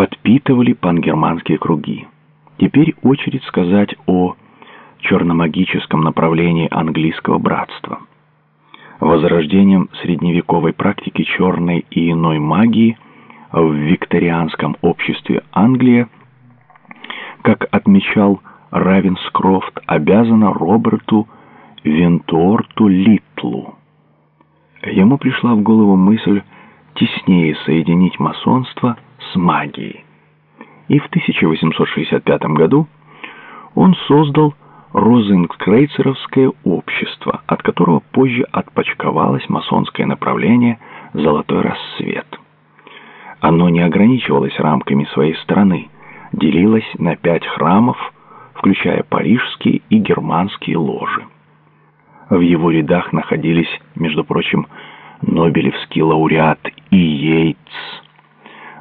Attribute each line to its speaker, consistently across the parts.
Speaker 1: подпитывали пангерманские круги. Теперь очередь сказать о черномагическом направлении английского братства. Возрождением средневековой практики черной и иной магии в викторианском обществе Англия, как отмечал Равенскрофт, обязана Роберту Вентуорту Литлу. Ему пришла в голову мысль теснее соединить масонство с магией. И в 1865 году он создал Розенкрейцеровское общество, от которого позже отпочковалось масонское направление «Золотой рассвет». Оно не ограничивалось рамками своей страны, делилось на пять храмов, включая парижские и германские ложи. В его рядах находились, между прочим, Нобелевский лауреат И.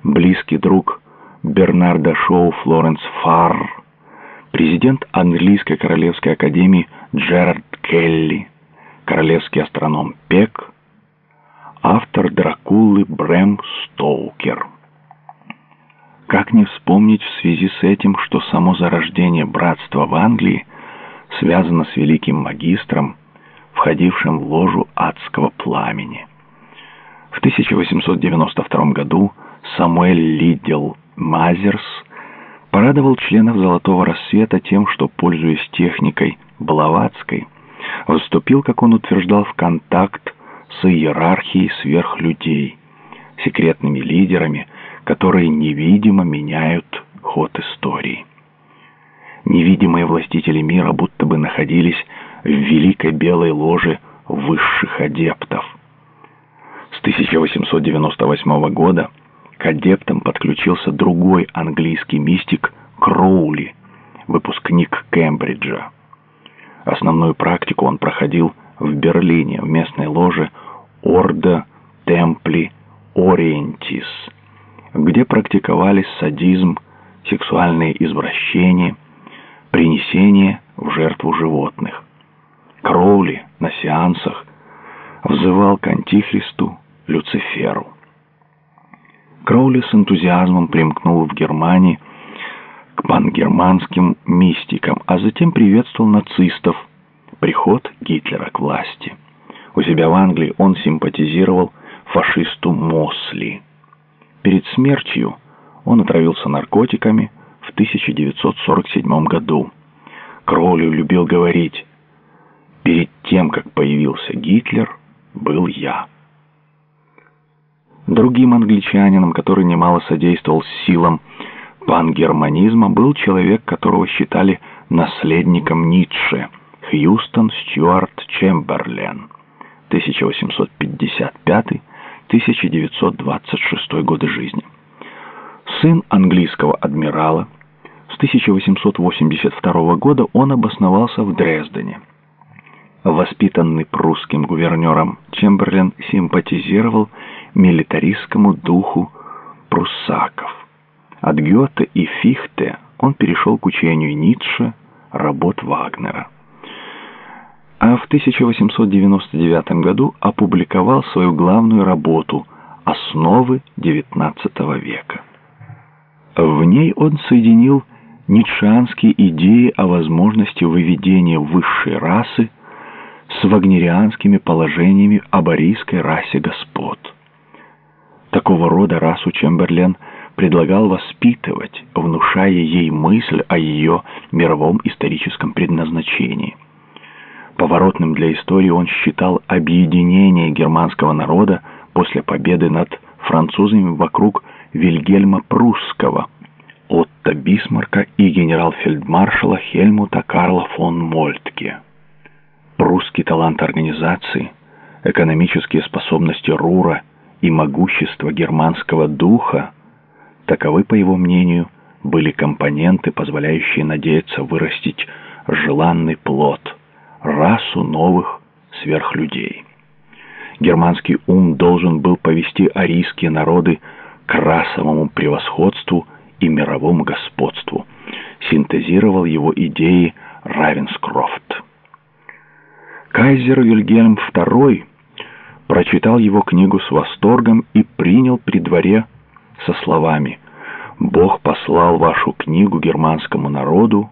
Speaker 1: Близкий друг Бернарда Шоу Флоренс Фарр, президент английской королевской академии Джерард Келли, королевский астроном Пек, автор Дракулы Брэм Стоукер. Как не вспомнить в связи с этим, что само зарождение братства в Англии связано с великим магистром, входившим в ложу адского пламени. В 1892 году Самуэль Лиддел Мазерс порадовал членов «Золотого рассвета» тем, что, пользуясь техникой Блаватской, вступил, как он утверждал, в контакт с иерархией сверхлюдей, секретными лидерами, которые невидимо меняют ход истории. Невидимые властители мира будто бы находились в великой белой ложе высших адептов. С 1898 года к адептам подключился другой английский мистик Кроули, выпускник Кембриджа. Основную практику он проходил в Берлине, в местной ложе Орда Темпли Ориентис, где практиковались садизм, сексуальные извращения, принесение в жертву животных. Кроули на сеансах взывал к антихристу Люциферу. Кроули с энтузиазмом примкнул в Германии к пангерманским мистикам, а затем приветствовал нацистов, приход Гитлера к власти. У себя в Англии он симпатизировал фашисту Мосли. Перед смертью он отравился наркотиками в 1947 году. Кроули любил говорить, «Перед тем, как появился Гитлер, был я». Другим англичанином, который немало содействовал силам пангерманизма, был человек, которого считали наследником Ницше, Хьюстон Стюарт Чемберлен, 1855-1926 годы жизни. Сын английского адмирала, с 1882 года он обосновался в Дрездене. Воспитанный прусским гувернером, Чемберлен симпатизировал милитаристскому духу пруссаков. От Гёте и Фихте он перешел к учению Ницше, работ Вагнера. А в 1899 году опубликовал свою главную работу «Основы XIX века». В ней он соединил ницшеанские идеи о возможности выведения высшей расы с вагнерианскими положениями об арийской расе господ. Такого рода расу Чемберлен предлагал воспитывать, внушая ей мысль о ее мировом историческом предназначении. Поворотным для истории он считал объединение германского народа после победы над французами вокруг Вильгельма Прусского, Отто Бисмарка и генерал-фельдмаршала Хельмута Карла фон Мольтке. Прусский талант организации, экономические способности Рура – и могущество германского духа, таковы, по его мнению, были компоненты, позволяющие надеяться вырастить желанный плод, расу новых сверхлюдей. Германский ум должен был повести арийские народы к расовому превосходству и мировому господству, синтезировал его идеи Равенскрофт. Кайзер Вильгельм II прочитал его книгу с восторгом и принял при дворе со словами «Бог послал вашу книгу германскому народу